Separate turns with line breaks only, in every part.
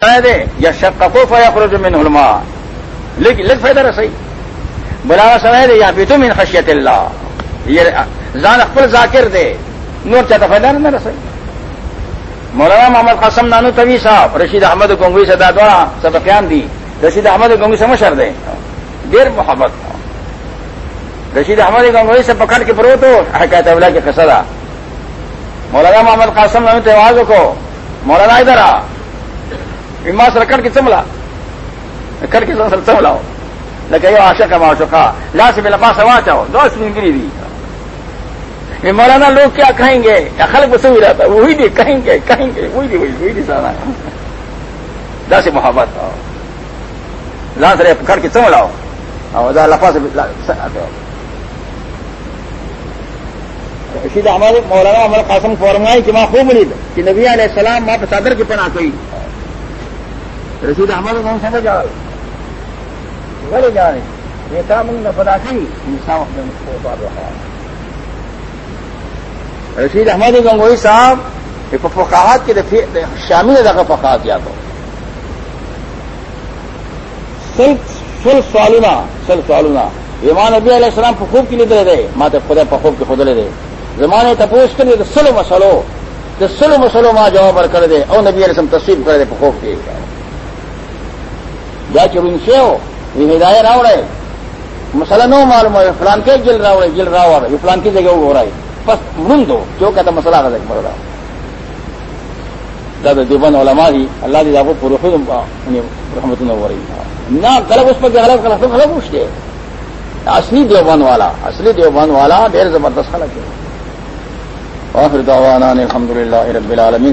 دے یا شکو فیخرج من علما لیکن لگ فائدہ رسائی. بلاوا سمے دے یا بیتو من خشیت اللہ. یہ زان اخبر ذاکر دے. نور چاہتا فائدہ نہ رسائی. مولانا محمد قاسم نانو طوی صاحب، رشید احمد گنگوئی سے دادوڑا سب قیام دی. رشید احمد گنگوئی سے مشر دے. دیر محبت. رشید احمد گنگوئی سے پکڑ کے پرو تو کہتے بلا کے قصدہ مولانا محمد قاسم نانو تیوازوں کو. مولانا ادھر آ. چملاؤ لیکن یہ آشا کا معاشو کا لا سے میرا پاس ہوا چاہو دو اسپین گری دی یہ مولانا لوگ کیا کہیں گے یا خلق بس ہوئی رہتا وہی دی کہیں گے کہیں گے وہی دی وہی وہی دی سارا لا سے محبت لا سر کٹ کے چملاؤ اور لفا سے رشید احمد مولانا احمد قاسم فورمائی کہ ماں خوب ملی کہ نبی علیہ السلام ماں صدر کی پناہ کوئی رشید احمد کو سمجھ آ بڑے جا رہے یہ کام ان نے پتا کی۔ انسان اپنے رہا رشید احمد گنگوئی صاحب، یہ فقاحات کے شامل جگہ فقاحت یا تو۔ سل سوالنا سل سوالنا ایمان نبی علیہ السلام پخوب کے لیے دے۔ دے خدا پخوب کے خود لے دے۔ زمانے تپوس کے لیے تو سل مسلو۔ تو سل مسلو ماں جواب کر دے۔ اور نبی علیہ السلام تصویر کر دے پخوب کے۔ یا چرون سے ہو یہ ہدایت راؤ رہے مسئلہ نو معلوم ہے فلان کے جل رہا جل رہا ہوا یہ فلان کی جگہ وہ ہو رہا ہے بس من دو جو کہتا مسئلہ کا دیکھ مر دادا دیوبند علماء دی، اللہ دی دابو پورو خود یعنی رحمت نہ ہو رہی نہ غلط اس پر غلط غلط غلط پوچھتے اصلی دیوبند والا، اصلی دیوبند والا، دیر زبردست خلق ہے۔ آخر دعوانا الحمد للہ رب العالمین۔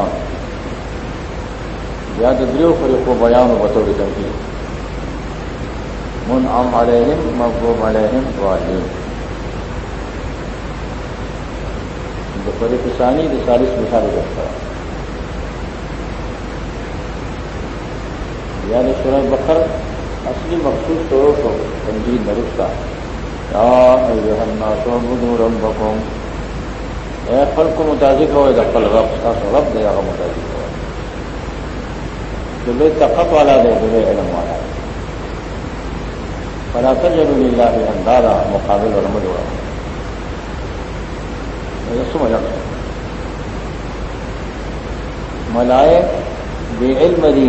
قرآن یا دریو فریقو بیان و بطور جنگی من عام علیہم محبوب علیہم واہم جو فریق ثانی جو مثال رکھتا یا سورہ بخر اصلی مخصوص طور کو تنجید نرستا یا ایوہ الناس عبدو ربکم. اے کو متاثر ہوئے دخل رب کا رب دے گا متاثر ہو جو تخت والا دے دلے علم والا فلا تجر اللہ اندازہ مقابل اور رمد ہوا سمجھ ملائے بے علم دی۔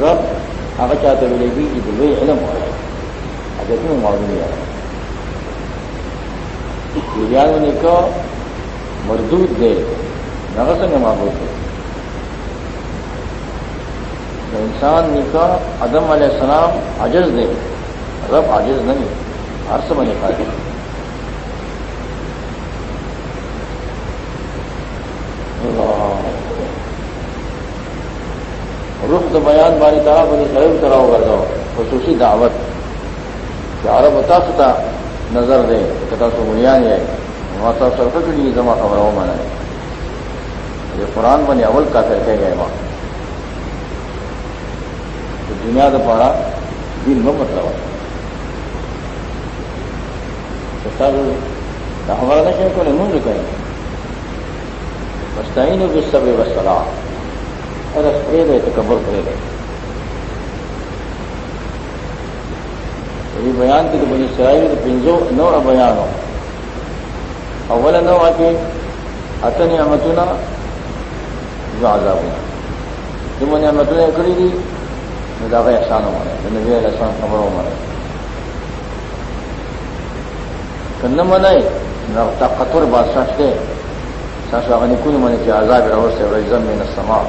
رب، اگر چاہتے ملے گی کہ دلے علم ہو رہا ہے۔ اگر تم معلوم نہیں آ رہا یعنی نے کہا مردود دے نغسنگ معبود دے انسان نکاح ادم علیہ السلام عجز دے رب عجز نہیں ہر سمجھ پائے رخ تو بیان باری طرح بنی قریب کرا کر دو خصوصی دعوت. کہ عرب بتا ستا نظر دے کتا سو بنیاد ہے وہاں سرکٹ لیے جمع خبر ہو میں نے یہ قرآن بنے اول کا کر کے گئے وہاں تو دنیا کا پڑا دن میں مطلب ہے ہمارا نشے کو نہیں کہیں بس تھی نہیں سب بس سلاح اور اسپرے رہے تو کبر کرے رہے یہ بیان کی تو بنی سرائی تو پنجو نو بیان ہو اول نو آ کے اتنی امتنا جو آزاد ہونا جو میں نے امتنا کری تھی داغ احسان مرے نبی علیہ السلام خبروں مرے کن منائی قطور بادشاہ کے ساسو اغنی کن منی کی عذاب رہو سے رجزم من السماء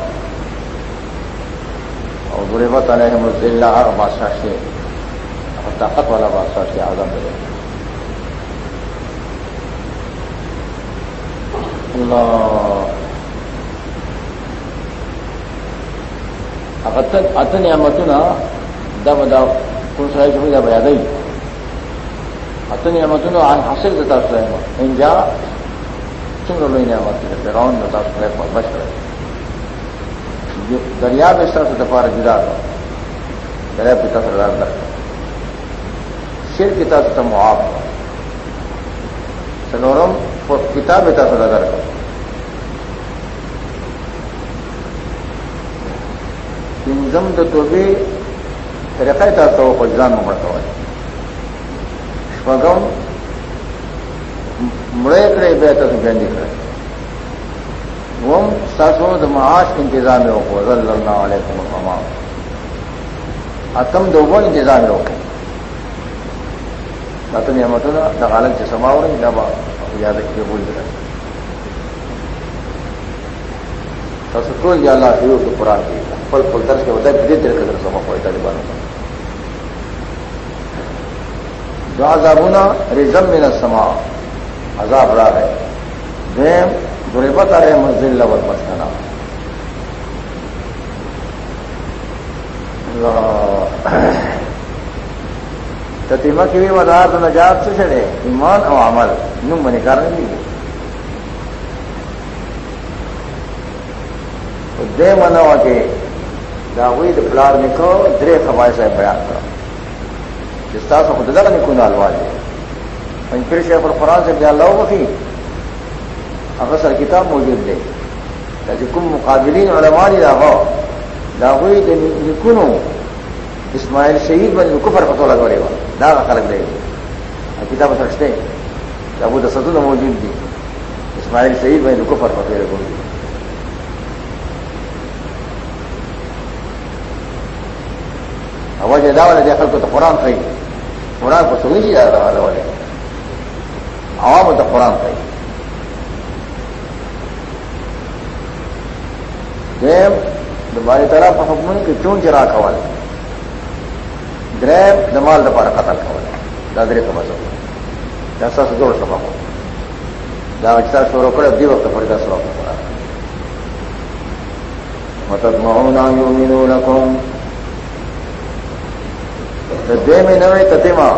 اور ضربت علیہم الزلہ ہر بادشاہ سے طاقت والا بادشاہ کے سے آزم دے اللہ ات نعمتنا دا بدا کون سرائی چمی دا بیادئی ات نعمتنا عن حاصل دتا سرائی انجا چنگ لوئی نعمت دے پیغاون دتا سرائی بچ رہے۔ دریاب اس سے دفار جدا تھا دریاب پتا سردار در شیر کتا سے معاف سنورم کتاب پتا سردار کر پنځم د توبې طریقې تاسو په ځان مړ کوي شپږم مړې کړې به تاسو باندې کړئ وم تاسو د معاش تنظیم وکړو صلی الله علیه وسلم اتم دوه تنظیم وکړو ماته نعمتونه د عالم چې سماوري دا به یاد کړئ بول درته تاسو ټول یا الله شروع د قران کې خپل خپل درس کې وځي دې درک درس ما کوي طالبانو جو عذابنا رزم من السماء. عذاب را ہے دیم ضربت علیہ منزل والمسکنا تتیمہ کی بھی وضاحت نجات سے چڑھے ایمان او عمل، نم بنی کار نہیں لیے دے منوا کے داوئی پلار نکو، درے خبائے صاحب بیان کرو۔ جس طرح سے خود زیادہ نکو نالوا دے ان پھر شیخ القرآن سے بیان لاؤ وفی اگر سر کتاب موجود دے۔ تاکہ کم مقابلین علماء دا ہو داوئی دے نکنو اسماعیل شہید بن کفر پتو لگا رہے دا خلق دے کتاب رکھتے ابو دسدوں موجود دی اسماعیل شہید بن کفر پتو لگا وجہ دا والے دیکھل کو تو قرآن کھائی قرآن کو سنی جی جاتا والے والے عوام تو قرآن کھائی دیم دماری طرح حکم کی چون چرا کھوا کھوال دریم دمال دپار قتل کھوال دادرے کا مذہب جیسا سے جوڑ سبا ہو دا اچھا شور کرے دی وقت فردا سبا پڑا متد مہونا یومنونکم دے میں نوے تتما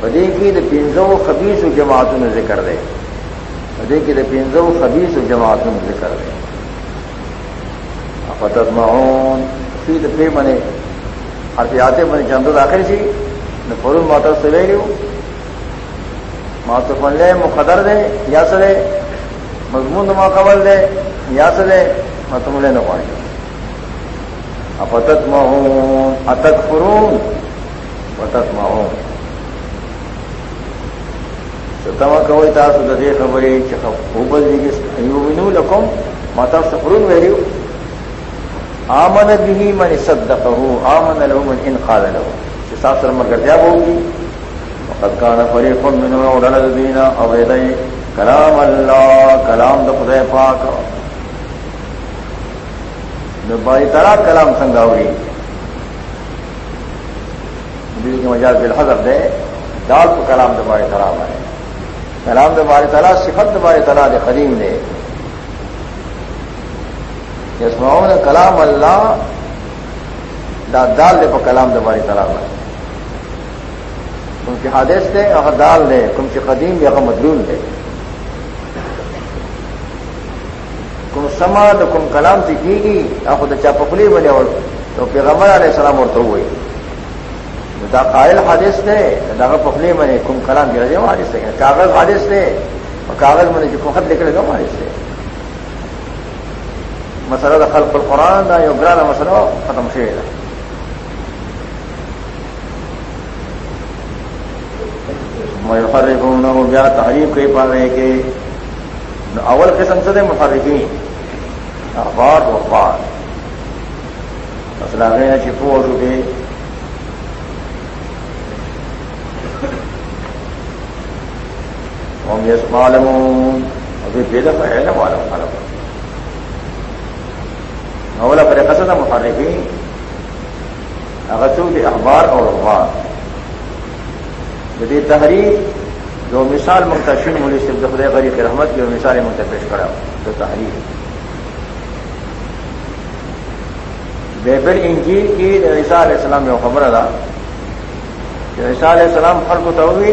بدے کی دا پنزو خبیص و جماعتوں ذکر دے بدے کی دا پنزو خبیص و جماعتوں ذکر دے فتت معون فی دا پی بنے حرفیاتے بنے چندو داخل سی نہ فرون ماتر سوے لیو ماتر پن لے، مقدر دے یا سدے مضمون ما قبل دے یا سدے متم لے نہ پائے افتت مہون اتک فرون وتسمعون۔ ستما کوي تاسو د دې خبرې چې خوبل دي ایومنو لكم ما تاسو فرون ویلو آمن به من صدقه، آمن له من ان قال له. چې تاسو سره مرګ وږي وقد كان فريق منهم ودل الذين اويدي كلام الله كلام د خدای پاک. نو ترا کلام څنګه اوري کی مجاز بالحضر دے، دال کو کلام دبارے تلا بارے کلام دبارے تلا صفت دبارے تلا دے، قدیم دے. یسماؤں نے کلام اللہ دا دال دے پا کلام دبارے تلا بارے تم کی حادث دے اور دال دے تم کی قدیم یا مدلول دے۔ کم سما کم کلام سیکھی گی آپ خود چاپکلی بنے اور تو پیغمبر علیہ السلام اور تو ہوئی۔ دا قائل حادث دے، دا پخلی میں کم کلام گرا جاؤ حادث دے۔ کاغذ حادث دے اور کاغذ میں جو خط لکھ لگا حادث دے۔ مسئلہ دا خلق القرآن دا، یو گرانا مسئلہ ختم شوی دا. محرفون بیا تحریف کئی پا رہے کہ اول قسم سے دے محرفین اخبار و اخبار. لاغینا چې پوه شو دې هم يسمعلمون ابھی بے دفعہ ہے نا والا خلق اولا پر قصد محرفین اغسو دی اخبار اور اخبار. جدید تحریر جو مثال منتشن ملی سے دخل غریب رحمت کی مثال منتفیش کرا. جو تحریر بیبل انجیل کی عیسیٰ علیہ السلام میں خبر ادا. کہ عیسیٰ علیہ السلام فرق تو ہوئی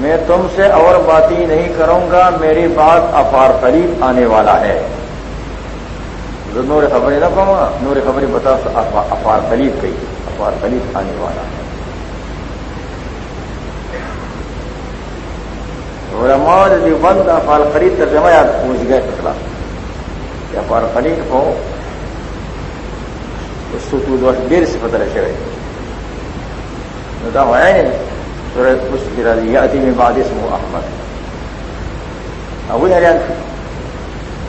میں تم سے اور باتیں نہیں کروں گا، میری بات افار قریب آنے والا ہے. نور خبریں نہ کہوں نور خبریں بتا افار قریب گئی افار قریب آنے والا. ہے بند افار قریب ترجمہ یاد پوچھ گئے ٹکڑا کہ افار قریب ہو اس کو تو دیر سے پتہ رہے بتا ہوا ہے سورج اس کی رضی یاتی میں بعد اسم احمد. ابو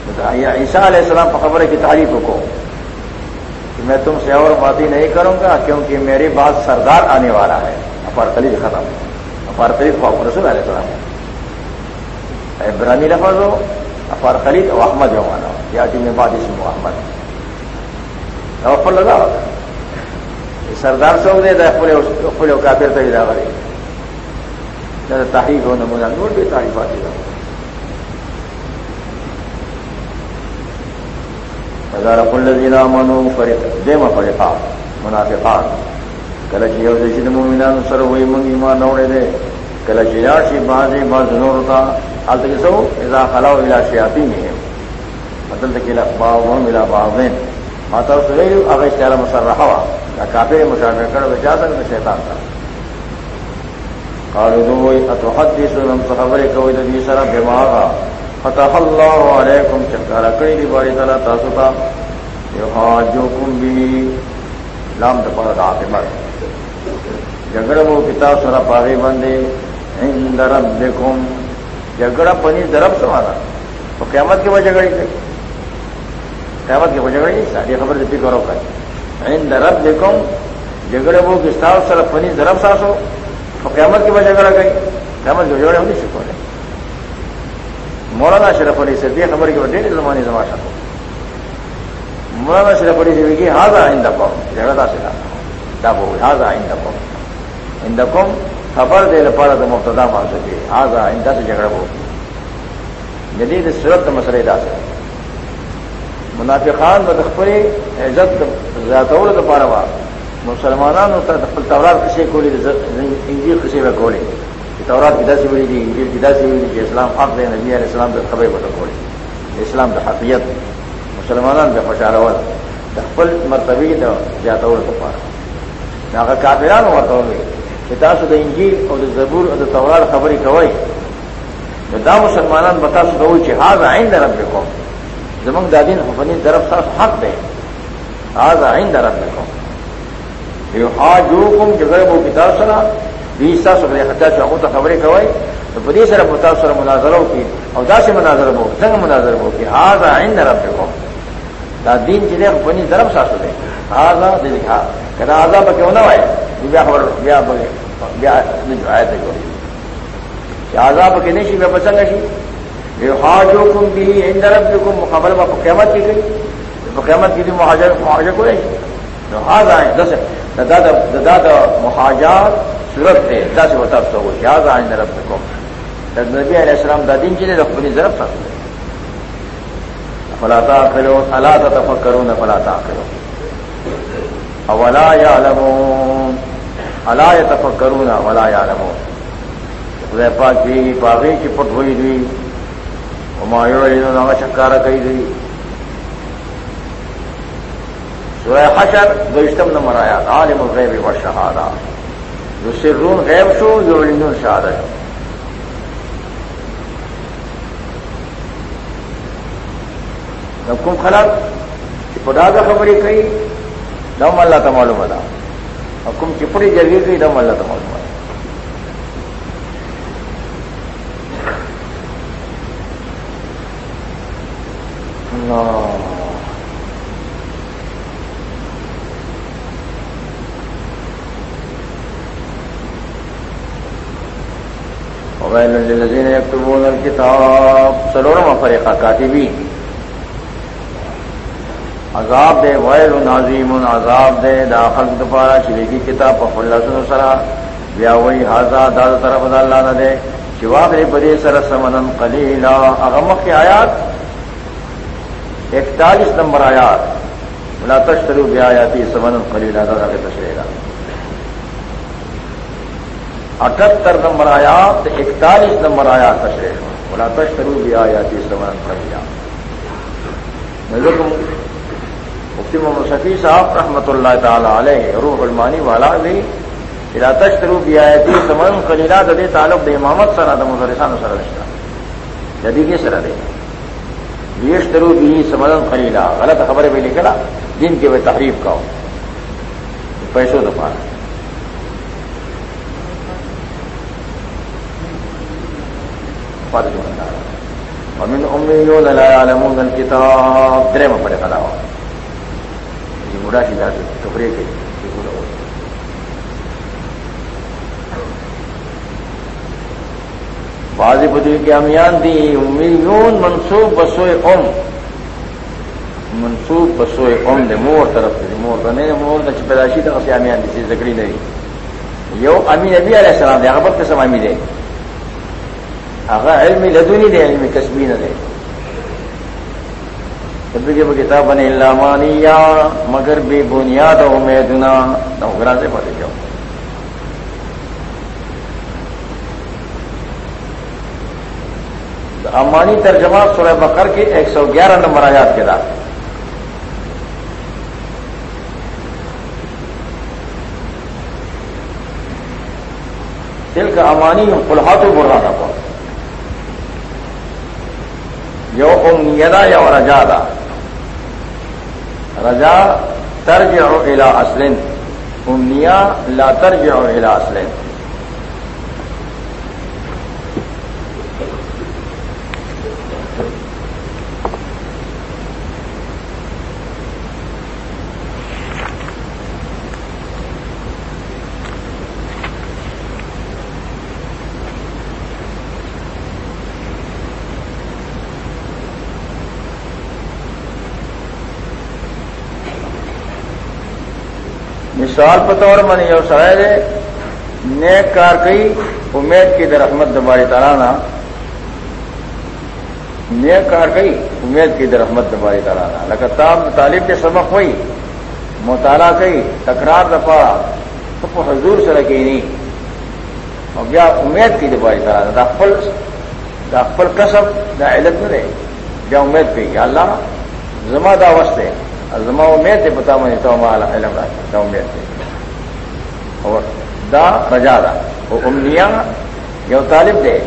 حریان عیسیٰ علیہ السلام پر خبر کی تعریف کو۔ کہ میں تم سے اور باتیں نہیں کروں گا کیونکہ میری بات سردار آنے والا ہے۔ اپار خلید ختم۔ اپار خلید کو رسول علیہ السلام۔ ابرانی لفظ ہو، اپار خلید و احمد جو مانا۔ یاتی میں بعد اسم احمد۔ لگا۔ ہوتا سردار سو دے دا پورے کافر تک دا بڑے تحریف ہو نمونہ نور بھی تعریف آتی رہا ہزار الذين امنوا فرق دیم فرقا منافقان کله چې یو د مومنانو سره وي مونږ ایمان اورې دي کله چې یار شي باز نور تا الته کې سو اذا خلاو الى شياطينهم. مطلب کې لا باوهم الى بعضين ما تاسو ویلو هغه اشاره مصرحه وا دا کافر مشابه کړو اجازه د شیطان سره. قالوا دوی اتحدثون خبرې کوي د دې سره بما فتح الله علیکم چکارا کړی دی باری تعالی، تاسو ته یحاجوکم بی لام د پاره د عاقبت جګړه مو کتاب سره پاره باندې عند ربکم۔ جګړه پني درب سمانا۔ په قیامت کې به جګړه کوي قیامت کې به جګړه نه سړي خبر دې فکر وکړي عند ربکم جګړه مو کتاب سره پني درب ساسو۔ تو قیامت کی وجہ کرا گئی، قیامت کی وجہ نہیں سکھو رہے مولانا شرف علی سے بھی خبر کی وجہ زمانی زماشا کو مولانا شرف علی سے بھی ہاضا آئندہ قوم جگڑا سے ڈاب ہو ہاضا آئندہ قوم۔ آئندہ قوم خبر دے لپارا تو مبتدا مان سکے ہاضا آئندہ سے جھگڑا ہو جدید یعنی صورت مسئلہ دا سے۔ منافقان بدخبری عزت زیادہ پارا وا مسلمانانو ته خپل تورات کیسې کولې انجیل کیسې به کولې تورات کې داسې ویلي دي انجیل کې داسې ویلي چې اسلام حق دی نبی علیه السلام د خبرې وته کولې اسلام د حقیقت، مسلمانان به خوشاله ول د خپل مرتبه د زیاتولو لپاره هغه کافرانو ورته وي چې تاسو د انجیل او د زبور او د تورات خبرې کوئ نو دا مسلمانان به تاسو ته وایي چې هاذا عند ربکم زمونږ د دین حفنی طرف تاسو حق دی هاذا عند ربکم یحاجوکم جګړه مو کتاب سره دې تاسو غره حتی چې هغه ته خبرې کوي نو په دې سره په تاسو سره مناظره وکړي. او داسې مناظره وو څنګه مناظره وکړي؟ هاذا عند ربکم. دا دین چې دغه پني ضرب ساسو دی. هاذا دې ښا کدا عذاب کې ونه وای بیا خبر، بیا بیا دې آیت کوي چې عذاب کې نشي، بیا پسنګ شي؟ یحاجوکم به عند ربکم. مقابله په قیامت کې کوي. په قیامت کې دې مهاجر مهاجر کوي نو هاذا دسه دا دا محاجات صورت ہے دا سے ہوتا تو وہ یاد آئیں رب کو نبی علیہ السلام دا دین چلے، رب اپنی ضرب تھا فلاتا کرو اللہ تا تفک کرو نہ فلاتا کرو اولا یا لمو اللہ یا تفک کرو نہ ولا یا لمو خدا پاک کی باغی کی پٹ ہوئی تھی ہمایوں چکارا کہی گئی سورہ حشر دو اشتم نمبر آیا عالم الغیب و شہادہ جو سرون غیب شو، جو علم شہادہ شو جب کم خلق خدا کا خبریں کئی، دم اللہ کا معلوم ادا اور کم چپڑی جگہ کئی، دم اللہ کا معلوم ادا اللہ۔ ویلزین یکتبون الکتاب سلورم فریقہ کاتبی عذاب دے ویل نظیم عذاب دے داخل دپارا شری کی کتاب پف اللہ سرا، بیا وہی حاضا داد طرف اللہ نہ دے شوا دے بدے سر سمن کلیلا اغمق کی آیات، اکتالیس نمبر آیات بلا تشترو بیا آیاتی سمن کلیلا دادا کے تشرے گا۔ اٹھہتر نمبر آیات اکتالیس نمبر آیات تشرے بلا تشترو بیا آیاتی سمن کلیلا مفتی محمد شفیع صاحب رحمۃ اللہ تعالی علیہ، روح المانی والا بھی تشترو بھی آئے تھی سمن کلیلا ددے تعلق دے محمد سر ادم مدرسان سر رشتہ۔ جدی کے سر دے۔ یشترو بھی سمن خلیلا غلط خبریں بھی نکلا جن کے وہ تحریف کا ہو پیسوں دفاع۔ فرض ہوتا ہے۔ امین امیون لا يعلمون الكتاب۔ درے میں پڑے کھڑا ہوا بڑا کی جاتی ٹکڑے کے بازی بدی کے امیان دی امیون منسوب بسوئے ام منسوب بسوئے ام دے مور طرف دے، مور تو نہیں، مور تو پیداشی تھا اسے امیان دی چیز زکڑی نہیں۔ یو امی نبی علیہ السلام دے اگر قسم امی دے۔ اگر علمی لدونی دے علمی کسبی نہ دے جب کتاب بنے لامانیہ مگر بے بنیاد ہو میں دنا نوگرا سے پڑے جاؤ امانی ترجمہ سورہ بکر کے ایک سو گیارہ نمبر آیات کے دار دل کا امانی فلحات و برہا تھا یو امنیدا یا رجا دا. رجا ترجع الى اصلن. امنیا لا ترجع الى اصلن. مثال پتور من یو سرائے دے، نیک کار کئی، امید کی در احمد دباری تارانا نیک کار کئی، امید کی در احمد دباری تارانا لگاتار طالب کے سبق ہوئی، مطالعہ کئی، تکرار دفاع تو حضور سے رکھی نہیں۔ اور بیا امید کی دباری تارانا داخل داخل کسب دا علت نہ رہے بیا امید پہ اللہ، زما دا وسط ہے زما امید دے بتا مجھے تو علم رہا دا امید دے اور دا رجا دا وہ امنیا یو طالب دے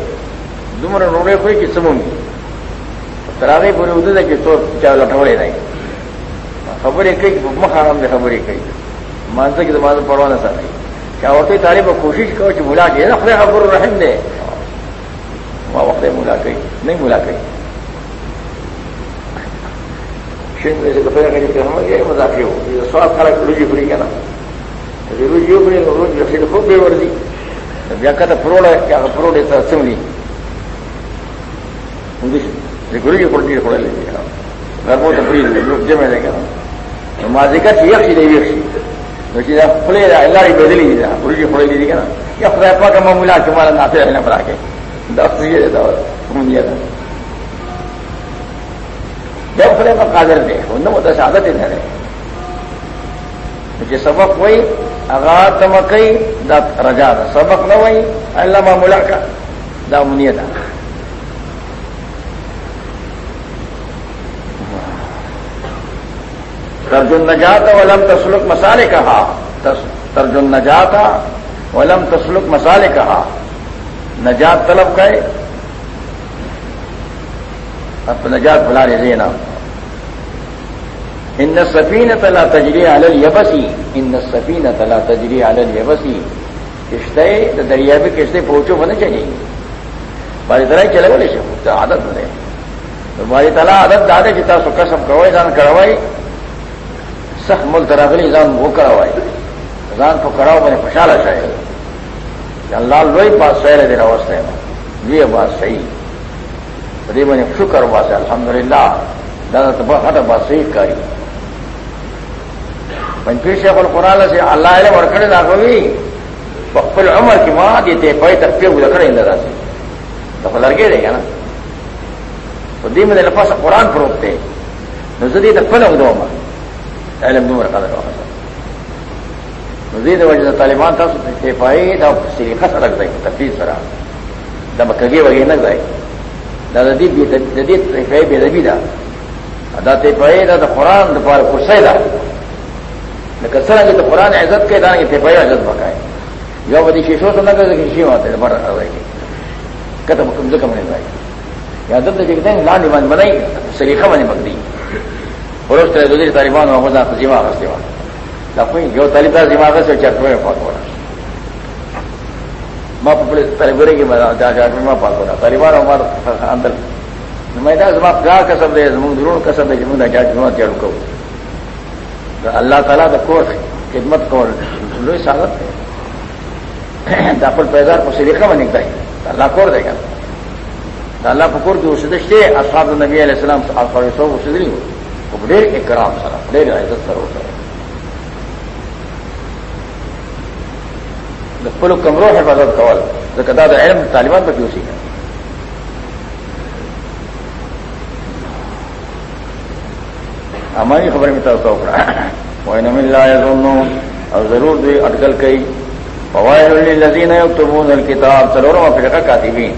دمر روڑے کوئی کی سمون کی تراغی پوری ادھر دے کہ تو چاہے لٹوڑے نہیں خبریں کئی مخارم دے خبریں کئی مانتا کی زمان پروانا سا نہیں کیا ہوتے طالب کوشش کرو کہ ملا کے خبر خبر رحم دے وہاں وقت ملا کئی نہیں ملا کئی شین میں سے دوپہر کا ہم یہ مذاکرے ہو سواد کھانا روزی پڑی کیا نا؟ جی، روزی پڑی روز رکھے خوب بے ورزی بیا کہتا فروڑ ہے کیا فروڑ ہے اسمبلی گرو جی پڑتی تھوڑا لے لیا گھر میں تو پوری جمع لے گا ماضی کا چیز یقی نہیں یقی پھلے اللہ بدلی گرو جی نا؟ یا خدا کا معمولا تمہارا ناتے رہنا پڑا کے۔ دس یہ دیتا تھا جب میں قادر دے ان میں تو ہی مجھے سبق وہی اگا تمکئی دا رجا دا سبق نہ وہی اللہ معمولا کا، دا منیت ترجن نجات ولم تسلک مسالے کہا ترجن نجات ولم تسلک مسالے کہا نجات طلب کرے۔ اب نجات بلا رہے دینا ان سفین تلا تجری علل یبسی ان سفین تلا تجری علل یبسی کشتے دریا بھی کشتے پہنچو بنے چاہیے باری طرح چلے بولے سے عادت بنے تو باری تلا عادت دادے جتا سکا سب کروائی جان کروائی سخ مل تراغلی جان وہ کروائی جان تو کراؤ میں نے پشالا چاہیے اللہ لوئی بات سہرے دینا وسطے میں یہ بات صحیح ری میں شکر بات الحمد للہ دادا تو بہت بات صحیح کاری پنچوی شیخ القرآن سے اللہ علم ورکڑے نہ کوئی پخل عمر کی ماں دیتے پے تک پہ لکڑے اندر سے تو لڑکے رہے گا نا. تو دی میں لفظ قرآن فروختے نزدی تک پھل دو عمر علم دو رکھا لگا نزید وجہ طالبان تھا تے پائی دا سریخہ سرک دائی، تفیز سرا. دا مکگی وگی نک دائی. دا دا دی بی تفیئی بی دا دا. تے پائی دا دا قرآن دا پار کرسی دا. لیکن سرنگی تو قرآن عزت کے دانا کی تے عزت بکائے یو بدی شیشو سے نہ کرے کہ شیشو آتے بڑا رہے گی کتب کم دکم نہیں بھائی یا دب دیکھ دیں لان دیوان بنائی سریخہ بنی مکدی اور اس طرح دوسری طالبان و خدا تجیمہ آغاز دیوان کوئی جو طالبہ دماغ سے چرچ میں پاک ہو رہا ماں پپڑے طالبرے کی جا جا میں پاک ہو رہا طالبان ہمارا اندر میں دا زما گا کسب دے زمون درون کسب دے جمون جا جمع چڑھ کو اللہ تعالیٰ کا کوٹ خدمت کو لوئی ساگت ہے۔ داپل پیدار کو سلیقہ میں نکتا ہے اللہ کور دے گا۔ اللہ پکور کی اسدشتے اصحاب نبی علیہ السلام آپ سو اسدری ہو۔ وہ ڈیر اکرام سر ڈیر عزت سر ہوتا ہے۔ پل کمروں حفاظت کول تو کدا دا علم طالبان پر کیوں ہماری خبر میں تاثر تو وہ نمل اور ضرور دی اٹکل کئی۔ فوائد الذین یکتبون الکتاب سروروں فرقہ کاتبین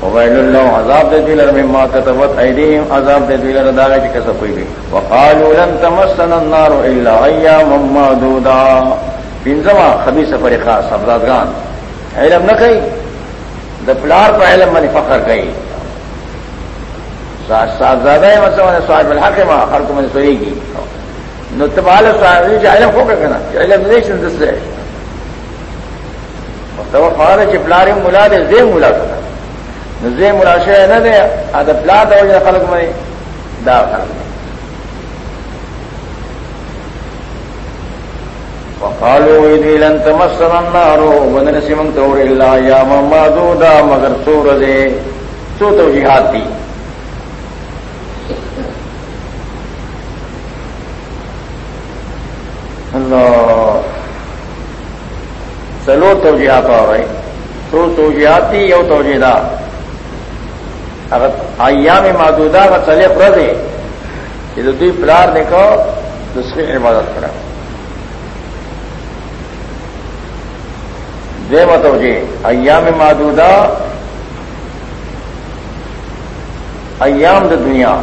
فوائل اللہ عذاب دے دل مما كتبت ایدیہم۔ عذاب دے دل داغے چ کسب کوئی بھی۔ وقالوا لن تمسنا النار الا ایاما معدودا پنجما خبی سفر خاص سبزادگان علم نہ کہی دا پلار پر علم منی فخر کہی صاحبزادہ ہے مطلب نے صاحب الحق ہے ماں ہر کو میں نے سوئی گی نتبال صاحب علم ہو کر کہنا علم نہیں سن سے۔ تو خواہ ہے پلار ملا دے زی ملا کر زی ملا شہ نہ دے ادب پلا دو خلق میں دا خلق میں۔ وقالوا إذ لن تمسنا النار ونرسي من تور إلا يا معدودا مگر سور دے۔ سو توجیحات دی۔ چلو توجیحات آ رہے۔ سو توجیحات یو توجیدہ اگر ایام معدودہ کا چلے فرد ہے یہ تو دوی پلار نے کہو دوسری عبادت کرا۔ دے متوجہ ایام معدودہ، ایام د دنیا۔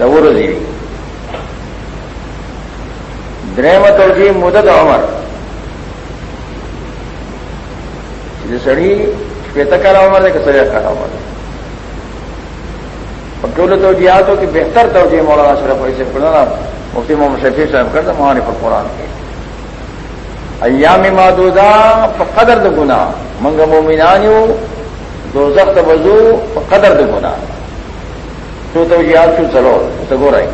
دور زیری درے متوجہ مدد عمر. سڑی شیتا کالا عمر ہے کہ سجا کالا عمر ہے اور ٹول توجیات ہو کہ بہتر توجہ مولانا شرف ایسے پڑھنا مفتی محمد شفیع صاحب کرتا مہانی پر قرآن کے ایام مادودا قدر د گنا منگ مومنانیو دو زخت وضو قدر د گنا تو تو یاد چلو تو گو رہی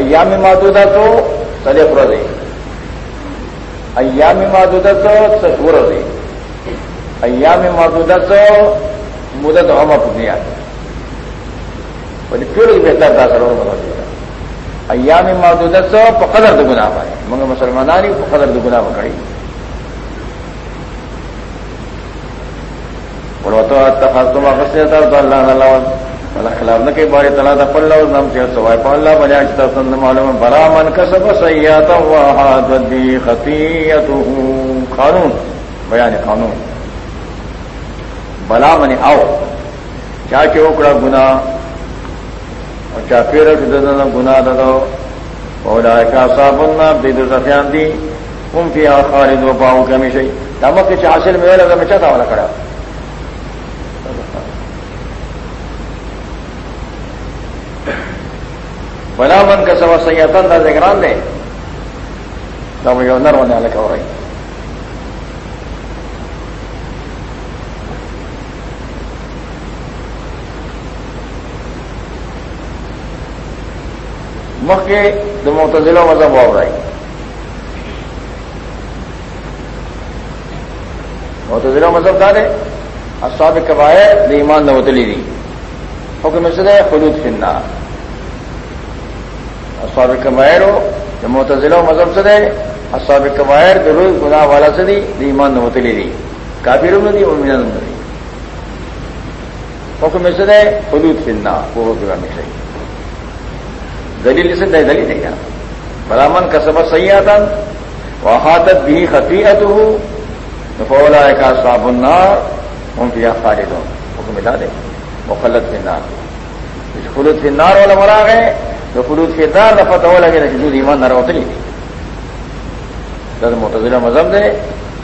ایام مادودا تو سلے پر دے ایام مادودا تو سور دے ایام مادودا تو مدت ہم اپنی آتے. بڑی پھر بہتر تھا سرور مدد ایام مادودا تو قدر د پائے منگ مسلمانانی قدر د گنا پکڑی تو تم اگست تو اللہ اللہ خلاف نہ کہ بارے تلا تھا پڑ لو، نم سے سوائے پا اللہ بجا چتا سند معلوم بلا من کسب سیات وحادی خطیت قانون، بیان قانون۔ بلا من آؤ چا کے اوکڑا گنا اور چا پیر گنا ددو اور کا صابن بے دو سفیان دی ان کی خالد و پاؤں کے ہمیشہ دمک کے حاصل میں لگا میں چاہتا والا کھڑا۔ بلا من کا سوا سیاتن دا ذکران دے. دا یو نر ہونے والے ہو رہی مخ کے دو متضلوں مذہب ہو رہی ضلع مذہب دار ہے اصاب قبائر دی ایمان نوتلی دی؟ حکم سے خلوط فننا اصاب قبائر ہو جو متضلع مذہب سے دے اصاب قبائر ضرور گناہ والا سے دی ایمان نوتلی دی۔ کافی روم دی اور مینا دی۔ حکم سے دے خلوط فننا وہ حکم ہمیشہ دلیل سے دے دلیل دے گا برامن کا سبق صحیح آتا وحادت بھی خطیت ہوں فولا کا صاب النار ان کی خالد ہوں حکم ملا دے مخلت کے نار خلوط کے والا مرا گئے تو خلوط کے نار دفعہ تو لگے نا جو ایمان نہ اتری تھی متضرہ مذہب دے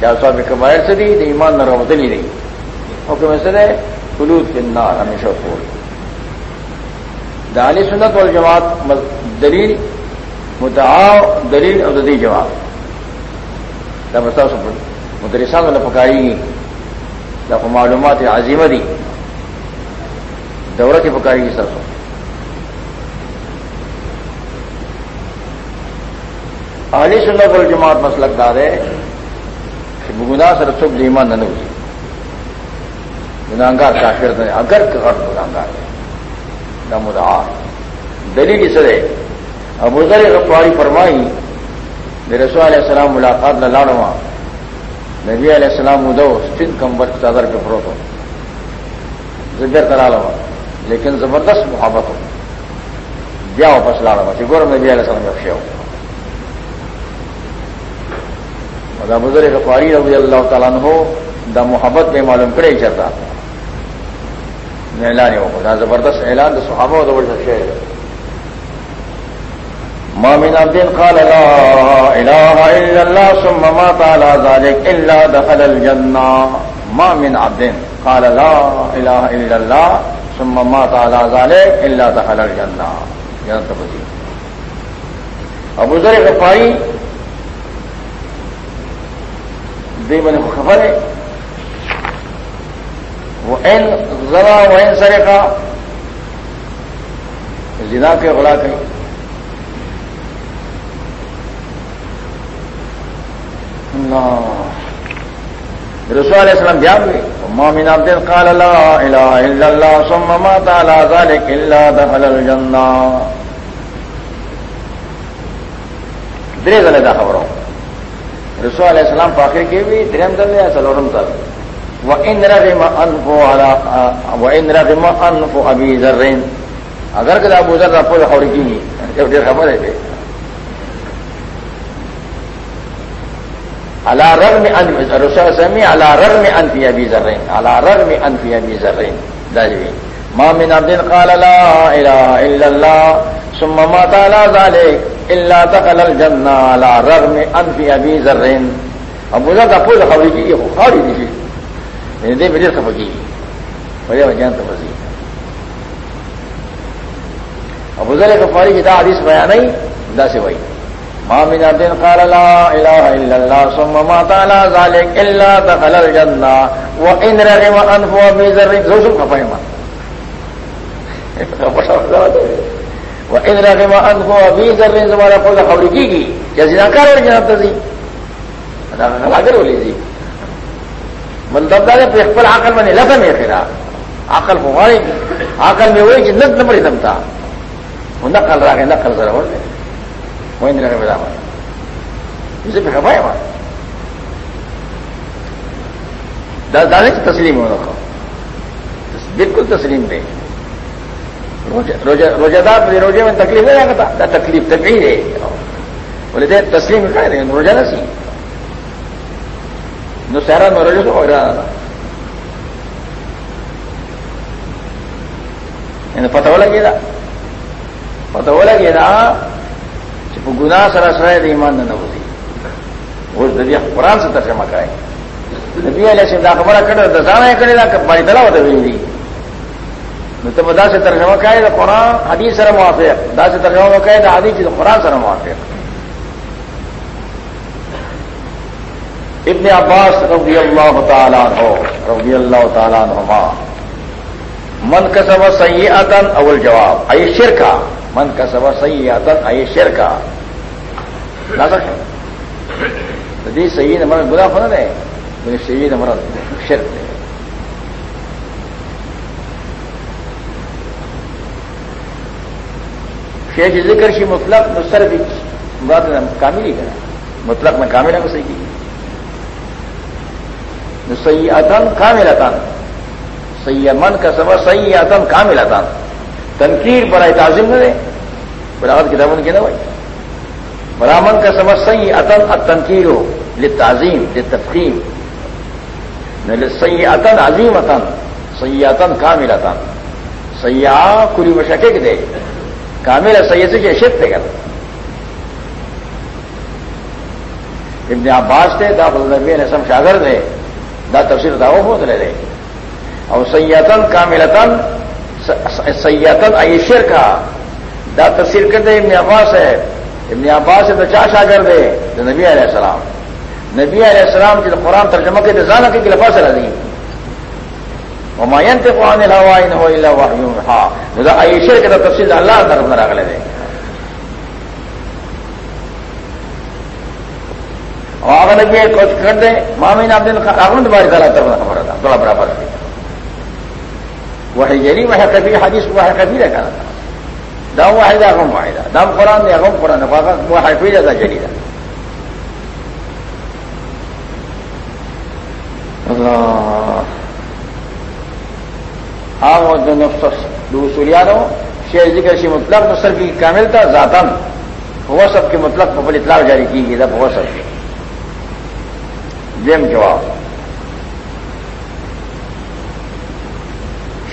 کیا سو قبائل سے دی ایمان نہ اتری نہیں حکم سے دے خلوط کے نار ہمیشہ پھول دانی سنت اور جماعت دلیل مدعا، دلیل اور ددی جواب بتا سب مدرسان نے پکائی دفع معلومات عظیمہ دی دورہ کی پکائی سر سو اہلی سنت والجماعت مسلک دار ہے کہ بگنا سر سب لیما نہ ہوئی گناگار کافر نے اگر کر گناگار ہے نہ مدعا۔ دلیل اس ہے ابو ذر غفاری فرمائی، میرے سو علیہ السلام ملاقات نہ لاڑواں نبی علیہ السلام ادو سن کمبر چادر کے فروغ ہو۔ زبر کرا لوا۔ لیکن زبردست محبت ہو۔ بیا واپس لا رہا گور نبی علیہ السلام افشے ہو۔ مدا بزر غفاری رضی اللہ تعالیٰ ہو دا محبت میں معلوم کرے چاہتا اعلان ہو، دا زبردست اعلان تو صحابہ ہو تو بڑے شہر۔ ما من عبد قال لا إله إلا الله ثم مات على ذلك إلا دخل الجنة ما من عبد قال لا إله إلا الله ثم مات على ذلك إلا دخل الجنة جنت بزی ابو ذر غفاری دی بن خبر ہے وہ این ذرا وہ این سرے کا۔ زنا کے غلا کہیں۔ رسول علیہ السلام بیان ہوئے۔ مامن عبد قال لا الہ الا اللہ ثم مات على ذلك الا دخل الجنہ درے زلے دا خبروں۔ رسول علیہ السلام پاخر کی بھی درم دل یا سلورم تل دل وَإِنْ رَغِمَ أَنْفُ عَلَىٰ، وَإِنْ رَغِمَ أَنْفُ أَبِي ذَرِّن۔ اگر کہ ابو ذر رفو خوڑی کی جب دیر خبر ہے على رغم ان رسول سمي على رغم ان في ابي ذر على رغم ان في ابي ذر داجي جی۔ ما من عبد قال لا اله الا الله، ثم مات على ذلك۔ الا دخل الجنه على رغم ان في ابي ذر ابو ذر اپو خبر کی، یہ خالی دی نے دے میرے خبر کی. بڑے وجان تو ابو ذر غفاری کی، دا حدیث بیان نہیں، دا سے وہی. ما من عبد قال لا اله الا الله ثم مات على ذلك الا دخل الجنه وان رغم انف ابي ذر زوج كفايما وان رغم انف ابي ذر زمانہ کو خبر کی گی کیا زناکار اور جناب تزی اگر بولی جی. مطلب پہ عقل میں لگن ہے پھر عقل عقل میں وہی جنت نہ پڑی دمتا وہ نقل رہا نقل ذرا بول رہے وہیں نہیں لگا اسے پھر خبر ہے ہاں. کی تسلیم ہو بالکل تسلیم دے روزہ دار روزے میں تکلیف نہیں آتا تھا تکلیف تکلیف ہے۔ بولے تھے تسلیم کھائے رہے روزہ نہ سی نو سہرا میں روزے تو ہو پتہ یعنی ہو لگے گا۔ پتہ ہو لگے گا گنا سرا سرائے ایمان نہ ہوتی وہ ذریعہ قرآن سے ترجمہ کرائے نبی علیہ السلام دا خبر کڑے دسانا کرے گا بڑی تلا ہوتا ہوئی۔ تو دا سے ترجمہ کرے تو قرآن حدیث سر موافق. دا سے ترجمہ کہے تو حدیث تو قرآن سر موافق. ابن عباس رضی اللہ تعالیٰ ہو رضی اللہ تعالیٰ نما من کسب سیئتن اول جواب ائی شرکا، من کا سبا صحیح آتا آئی شیر کا لا سکتے صحیح نے من گنا فن ہے میرے شہید شرک شیخ ذکر شی مطلق نسر بھی بات کامل ہی کرا مطلق میں کامل ہے صحیح کی سی اتن کامل اتن سی من کا سبب سی اتن کامل اتن تنقیر برائے تعظیم نہ دے۔ براغت کتاب ان کی نہ بھائی برامن کا سبب سی اتن تنقیر ہو تعظیم لفیم سی اتن عظیم اتن سی اتن کامل اتن سیاح کلی مشکے دے۔ کامل سید سے شیت تھے کر ابن عباس تھے داخل نبی نے سم شاگر دے دا تفصیل تھا وہ بہت لے۔ رہے اور سیاتن کاملتن سیاتن عیشر کا دا تفصیل کر دے ابن عباس ہے۔ ابن عباس سے تو چا شاگر دے تو نبی علیہ السلام۔ نبی علیہ السلام کی قرآن ترجمہ کے نظانہ کی لفاظ رضی مائن کے قرآن ہوا عیشر کے تو تفصیل اللہ طرف نہ رکھ لے دیں اور اگر نبی کوشش کر دیں مامین آپ دن اگن تمہاری طرح طرف نہ خبر تھا بڑا بڑا فرق وہ ہے یری وہ کبھی حدیث وہ ہے کبھی رکھا تھا دم واحدہ اغم واحدہ دم قرآن دے اغم قرآن وہ ہے کوئی جاتا اللہ سوریانو شیر ذکر شی مطلق نصر کی کامل تھا ذاتن وہ سب کے مطلب قبل اطلاع جاری کی گئی تب وہ سب کے جیم جواب.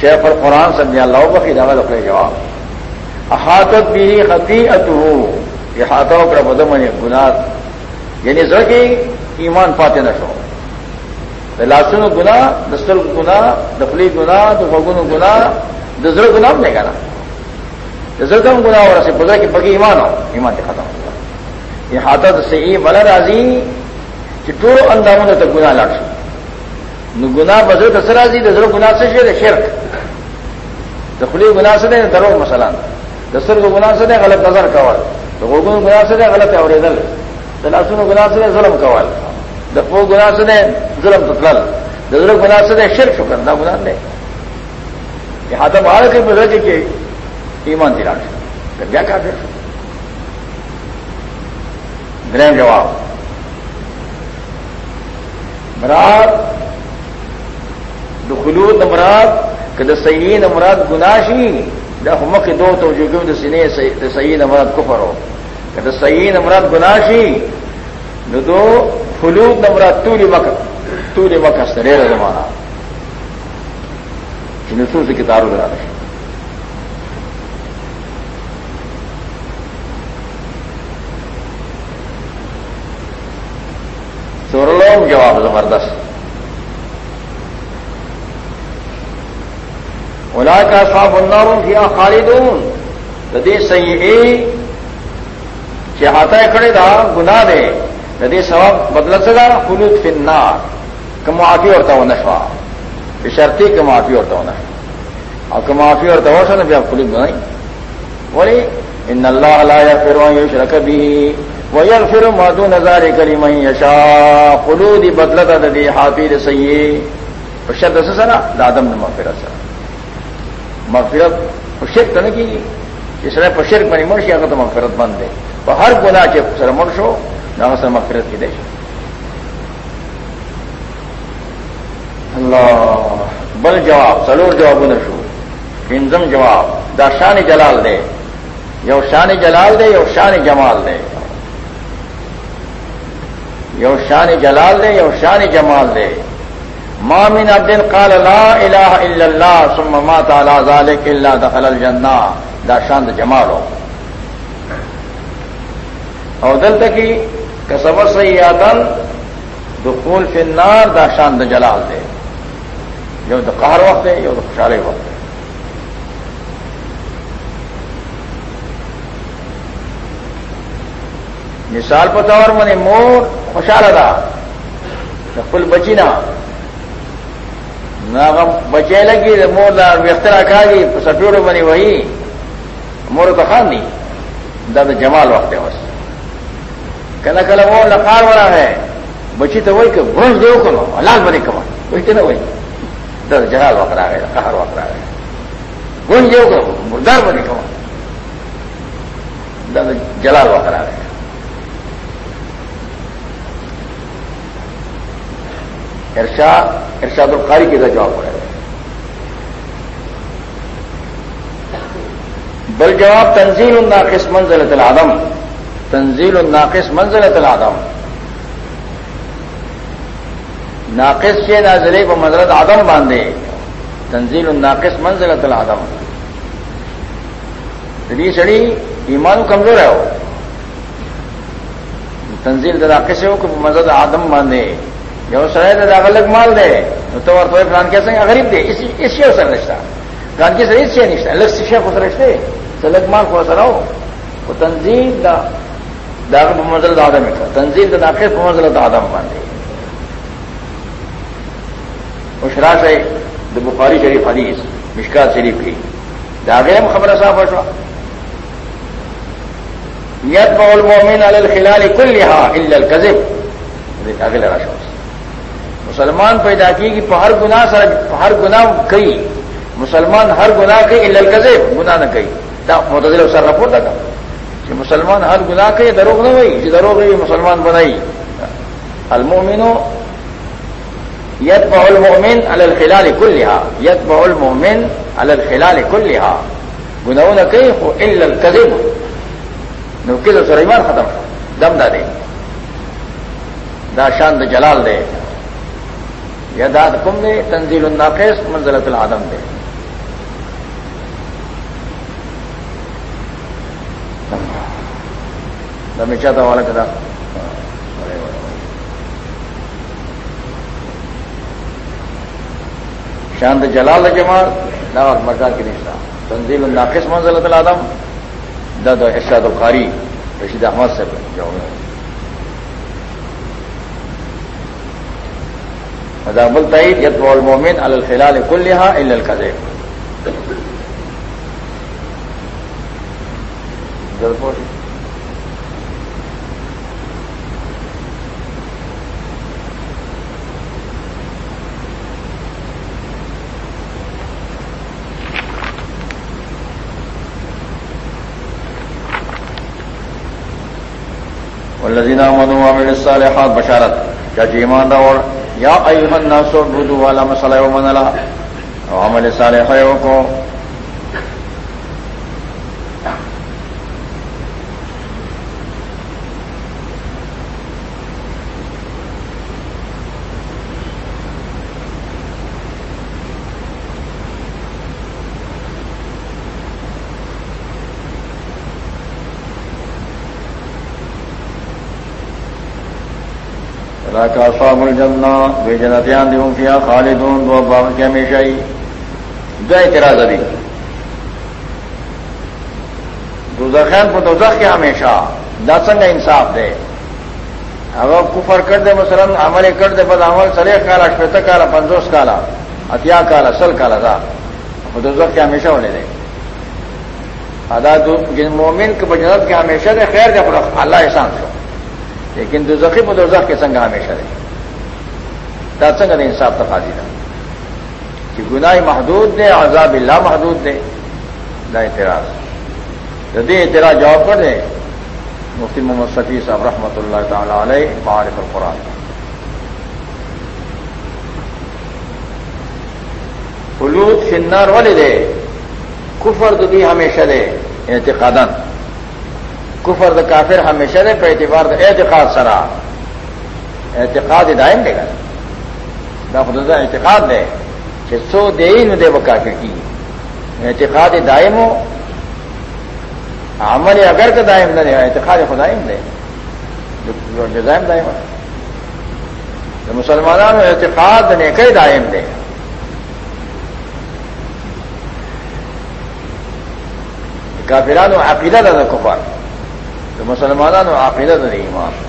شیخ پر قرآن سب اللہ بخی دعوت اپنے جواب. احاطت بھی خطی اتو یہ ہاتھوں کا بدم گناہ یعنی سر کی ایمان پاتے نہ شو. لاسن گنا دستل گنا دفلی گنا تو فگن گنا دزر گنا نہیں گانا دزر کم گنا اور ایسے بزر کی بگی ایمان ہو ایمان کے ختم ہو یہ ہاتھ سے ای بلا راضی چٹور انداموں نے تو گنا لاٹ گنا بزر دس راضی دزر گنا سے شیر شرک. دفلی گنا سے دے درو مسلان دسر کو گنا سے دے غلط نظر کول. تو گن گنا سے دے غلط اور دل لاسن گنا سے دے ظلم کول. دفو گنا سے دے، ظلم تطلل ظلم گنا سے دے، شرک شکر نہ گنا دے۔ یہ ہاتھ مار کے بزرگ کے ایمان دلاٹ پھر کیا کہتے گرہ جواب۔ مراد دخلود مراد کہ سعید مراد گناشی دمک دو تو جو سنے سعید مراد کفر ہو۔ کہ سعید مراد گناشی دو فلوت نمرات تولی مکہ تولی مکہ سریر زمانہ نسو سے کتابوں میں رہے سورلوم جواب زبردست. اولا کا صاحب الناروں کیا خالدون. ردی صحیح چاہتا ہے کھڑے دا گناہ دے ندی سواب بدل سدا خلوط فنار کمافی اور تو نشوا بشرتی کمافی اور تو نشوا اور کمافی اور تو سن بھی آپ خلوط بنائی بولی ان اللہ علیہ فرو یوش بھی وہ پھر مدو نظار کری میں یشا خلود بدلتا ددی حافظ سی شرط سے سرا دادم نے مغفرت سرا مغفرت شرک تو نہیں کی اس نے پشرک بنی مرشی اگر تو مغفرت بند دے وہ ہر گناہ کے سر مرش ہو نہ مغفرت کی دے اللہ، بل جواب، سلور جواب نشو انزم جواب، دا شان جلال دے۔ یو شان جلال دے، یو شان جمال دے۔ یو شان جلال دے، یو شان جمال دے۔ مامن عبدن قال لا الہ الا اللہ، ثم مات على ذلك الا دخل الجنہ۔ دا شان جمال ہو۔ اور دل تک کسبر سی آتن دخول فی النار دا شان دا جلال دے۔ جو دا قہر وقت ہے جو دا خوشحالی وقت ہے مثال پتور منی مور خوشحال دا فل بچی نا۔ نہ بچے لگی مور دا ویخترا کھا گی سٹوڑ منی وہی مور تو خان نہیں دا, دا جمال وقت ہے بس۔ کل کل وہ لقار والا ہے۔ بچی تو وہی کہ گونج دیو کرو لال بنے کما وہی کہ نا وہی۔ دس جلال وقت آ گیا کہار وقت آ دیو کرو مردار بنے کما دس جلال وقت آ گیا ارشاد ارشاد القاری کی جواب پڑے گا بل جواب تنزیل الناقص منزلت العدم تنزیل الناقص منزلت العدم. ناقص سے نازلے کو مزرت آدم باندھے. تنزیل الناقص منزلت العدم. ری سڑی، ایمان کمزور ہے وہ. تنزیل ناقص ہے وہ کہ مزرت آدم باندھے. جو سر الگ مال دے، تو اور تو پلان غریب دے. اسی سر رشتہ. پلان کی سر اس سے نشتہ. الگ شیشہ کو رشتے سلگ مال کو سر آؤ. وہ تنظیم دا داغ منزل آدم تنظیم دا داخل منزل آدم باندھے۔ اشرا سے بخاری شریف حدیث، مشکات شریف کی۔ داغے ہم خبر صاحب اشوا یت بول مومن الخلال کل یہاں القزب اگلے راشو مسلمان پیدا کی کہ ہر گنا سر ہر گنا کئی مسلمان ہر گنا کئی القزب گنا نہ کئی متدل سر رپورٹ تھا۔ کہ مسلمان ہر گنا کے دروغ نہ ہوئی جی دروغ ہوئی مسلمان بنائی۔ المومنو یت بہل مومن الخلال کل لہا یت بہل مومن الخلال کل لہا گناؤں نہ کہیں وہ القزب نوکل سلیمان ختم دم دا دے۔ دا شاند جلال دے۔ یا داد کم دے، تنزیل الناقص منزلت العدم دے۔ دم چاہتا والا کدا شاند جلال جمال دعوت مرکز کی نشتہ۔ تنزیل الناقص منزلت العدم دد ارشاد القاری، رشید احمد سے جو مذاب الطعید یت المومن علی الخلال کلحا القزے الذين امنوا وعملوا الصالحات بشارت. کیا جی ایمان دا یا ایها الناس عبدوا والا مسئلہ ومن لا وعمل صالح کو کا صاب الجنا بے جنتیان دیوں کیا خالدون، دو باغ کے ہمیشہ ہی دو اعتراض ابھی۔ دوزخین کو دوزخ کے ہمیشہ دسنگ انصاف دے۔ اگر کفر کر دے، مثلا عمل کر دے، بد عمل سلے کالا شپت کالا، پنجوس کالا، اتیا کالا، سل کالا تھا دوزخ کے ہمیشہ ہونے دے۔ ادا جن مومن کے بجنت کے ہمیشہ دے، خیر دے اللہ احسان سے لیکن دو زخی دو زخ کے سنگ ہمیشہ رہے۔ تا سنگ نے انصاف تقاضی تھا کہ گناہ محدود دے، عذاب اللہ محدود دے نہ اعتراض۔ جدید اعتراض جواب کر دے۔ مفتی محمد صفی صاحب رحمۃ اللہ تعالی علیہ معارف القرآن۔ حلود فنار والے دے، کفر دی ہمیشہ دے اعتقادن کفر د کافر ہمیشہ دے، پہ اعتبار د اعتقاد سرا۔ اعتقاد دائم دے گا۔ دا خود اعتقاد دے کہ سو دے ہی دے وہ کافر کی۔ اعتقاد دائم ہو۔ عمل اگر کا دائم نہ دے، اعتقاد خدائم دے۔ دائم دائم مسلمانوں اعتقاد نے کئی دائم دے۔ کافران عقیدہ دا کفر۔ مسلمانوں عقیدت نہیں ایمان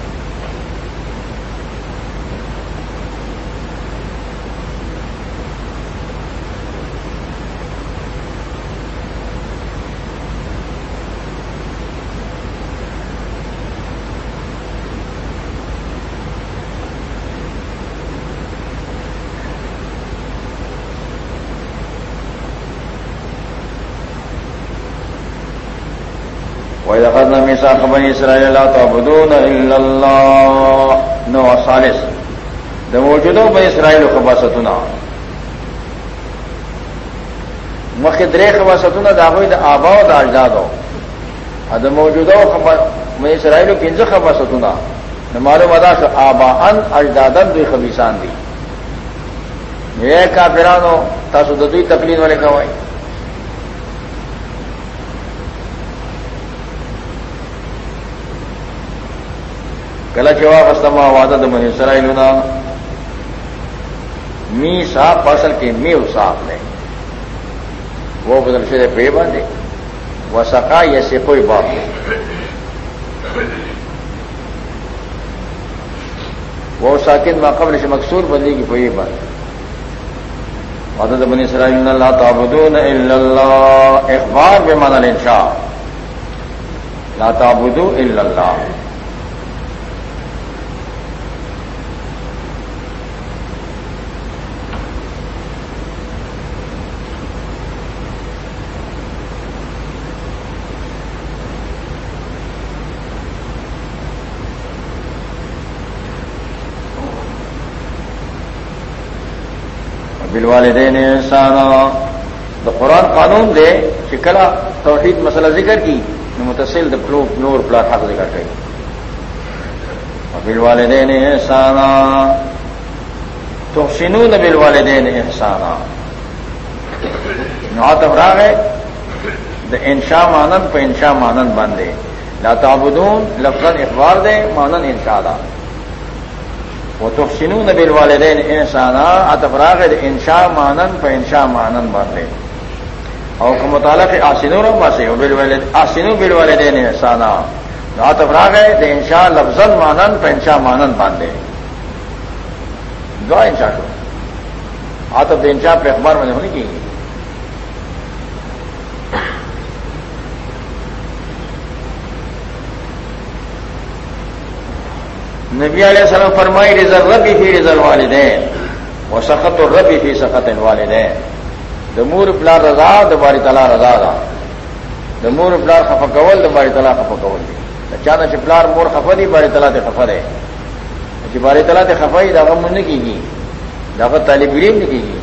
مِيثَاقَ بَنِي إِسْرَائِيلَ لَا تَعْبُدُونَ إِلَّا نو سالس د موجودو بني اسرائيل خباستنا مخکې درې خباستونه د هغوی د آبا او د اجدادو. د موجودو بني اسرائيل پنځه خباستونه. نو معلومه ده چې آبا ان اجدادن دوی خبيسان دي. یہ کافرانو، تاسو د دوی تقلید ولې کوئ؟ کله چې واغستما واده د بنی اسرائیل نه می صاحب فصل کې میو صاحب لے وہ بدل سے پہ باندھے وہ سکا یا سے کوئی بات نہیں وہ ساکن ما قبل سے مقصور بندی کی کوئی بات عدد بنی اسرائیل اللہ تعبدون الا اللہ اخبار بے مانا الانشاء لا تعبدو الا اللہ والدین انسان دا قرآن قانون دے شکلا توحید مسئلہ ذکر کی متصل دا نور پلاٹ حق ذکر کری بل والدین احسان تو سنو نبل والدین احسان نعتب راغ ہے دا انشا مانند پہ انشا مانند باندھے لا تعبدون لفظ اخبار دے مانند انشا دا وہ تو سنو نبیل والدین انسانا اتفراغ انشا مانن پہ انشا مانن باندھے اور متعلق آسینو رما سے آسینو بل والدین انسانا اتفراغ ہے انشا لفظ مانن پہ انشا مانن باندھے دعا انشا کو آتف انشا پہ اخبار میں نے ہونی کی۔ نبی علیہ السلام فرمائی رزل ربی فی رزل والدین و سخت اور ربی فی سخت والدین دمور پلار رضا دباری تلا رضا دا. دمور پلار خفقول دباری تلا خفقول دی چانا چ پلار مور خفا دی باری تلا تے خفا دے چې باری تلا تے خفائی دا غم نه کیږي. دا طالب علم نه کیږي.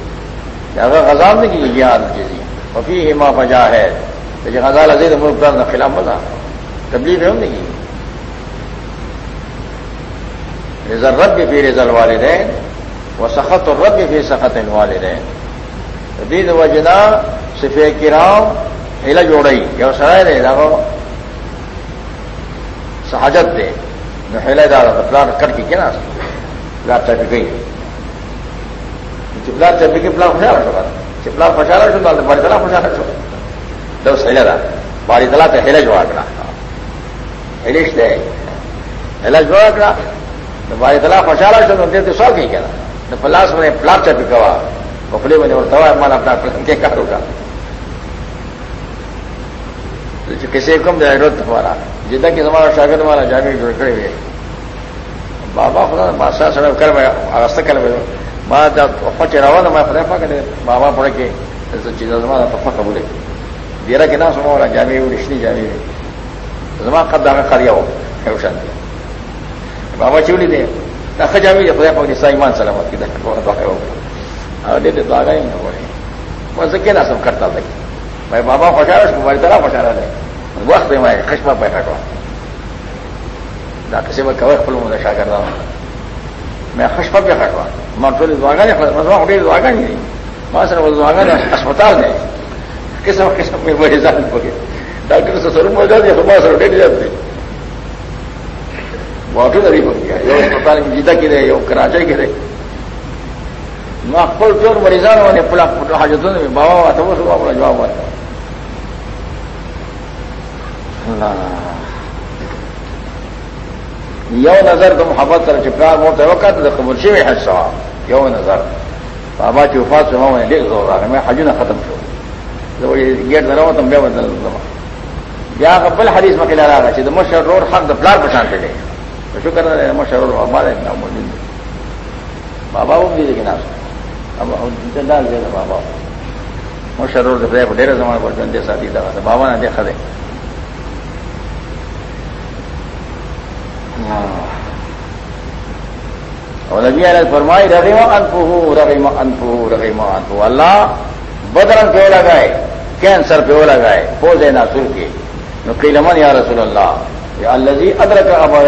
دا غزام نه کیږي یاد چیزی وفیه ما فجا ہے چې غزال ازید مور پلار نه خلاف مزا تبلیغ هم نه کیږي. رضا رب فی رضا الوالدین و سخت الرب فی سخت الوالدین۔ دید وجنا صفی کرام ہیلا جوڑی یا سرائے دے داغو سہاجت دے۔ نو ہیلا دار پلان کٹ کی کیا نا؟ پلان چپی گئی۔ پلان چپی کے پلان پھنسا رہا چپلا پھنسا رہا چھو باری تلا پھنسا رہا دس ہیلا دا۔ باری تلا تو ہیلا جوڑا کرا ہیلیش دے۔ ہیلا جوڑا کرا بھائی تلا خوشحال شو دے تو سو نہیں کہنا۔ تو پلاس میں پلاٹ چپی کوا بکڑے میں نے اور دوا مان اپنا کے کارو کا کسی کم دے روز ہمارا۔ جدہ کہ ہمارا شاگرد ہمارا جامع جوڑ کھڑے ہوئے۔ بابا خدا بادشاہ سڑک کر میں راستہ کر میں ماں جب پچے رہا نا میں خدا بابا پڑھ کے چیزیں زمانہ تو پکا بولے دیرا کہ نہ سنا ہو رہا جامع رشنی جامع زمان قد خریا ہو بابا چولی دے خجا بھی خدا پاک نے ایمان سلامت کی دعا دے دے تو آگا ہی نہ بڑے میں سے کیا سب کرتا تھا میں بابا پہنچا رہا تمہاری طرح پہنچا رہا ہے وقت میں خشمہ پہ کٹوا ڈاکٹر سے میں کور پھول میں نشا کر رہا ہوں میں خشمہ پہ کٹوا ماں تو دعاگا نہیں اٹھی دعاگا نہیں ماں سر وہ دعاگا نہیں اسپتال میں قسم قسم میں بڑے زیادہ ڈاکٹر سے سر میں جاتی ہے تو ماں سر اٹھ جاتی واٹو دری ہو گیا؟ یہ اسپتال میں جیتا کی یہ کراچی کی خپل ټول مریضانو باندې خپل خپل حاجتونه می بابا واته وسو جواب ورکړ یو نظر د محبت سره چې کار مو ته وکړه د قبول شوی یو نظر۔ بابا چې وفات شو مې ډېر زور راغی مې حجونه ختم شو۔ زه وې ګډ نه راوتم بیا بدل بیا خپل حدیث مکه لاره چې د مشر رور حق د پلار پشان کړي شکر ہے مشر ہمارے بابا وہ بھی لیکن اب ڈال دے بابا مشر ڈیرے زمانے پر جن جیسا دیتا تھا بابا نے دیکھا دے اور نبی علیہ فرمائی رغیم انفو رغیم انفو رغیم انفو اللہ بدرن پہ لگائے کینسر پہ لگائے پو دینا سر کے نقیل من یا رسول اللہ یا اللہ جی ادرک ابا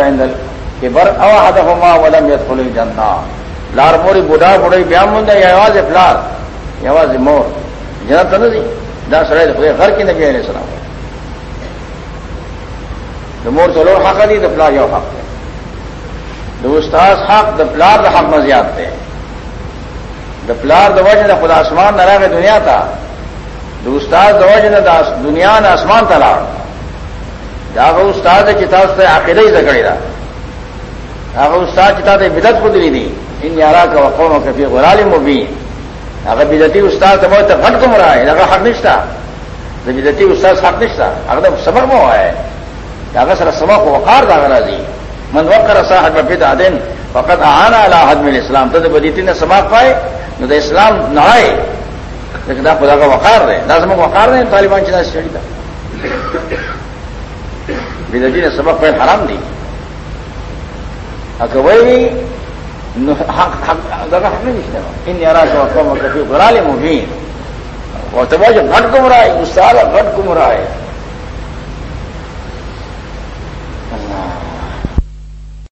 کہ بر اوا ہدف ما ولم يدخل الجنہ۔ لار موری بوڑھا بوڑھائی بیام ہوں یا آواز فلار مور۔ جنت نہ دی، دا سڑے خدے گھر کی نبی علیہ السلام۔ د مور چلو حق دی د پلار یو حق دی۔ د استاد حق د پلار د حق نه زیات دی۔ د پلار د وجه د خدا اسمان نه راغی دنیا ته د استاد د وجه نه د دنیا نه اسمان ته لاړ دا هغه استاد چې تاسو ته عقیده یې زګړی دا هغه استاد چې تاسو بدعت کو دي دي ان یاراک وقوم کفی غلال مبین. هغه بدعتي استاد ته مو ته غټ کوم راي هغه حق نشته. د بدعتي استاد حق نشته. هغه سبق مو وای هغه سره سبق وقار دا راځي. من وقر صاحب بدعت فقط اعانا على حد الاسلام. ته د بدعتي نه سبق پای، نو د اسلام نړۍ. لکه دا خدای وقار دی. دا زموږ وقار دی، طالبان چې دا شړی دا بدعتي نه سبق پای حرام دي اگر وہی ان برا لے مبین اور تو جو گھٹ گم رہا ہے اس سال گھٹ گم رہا ہے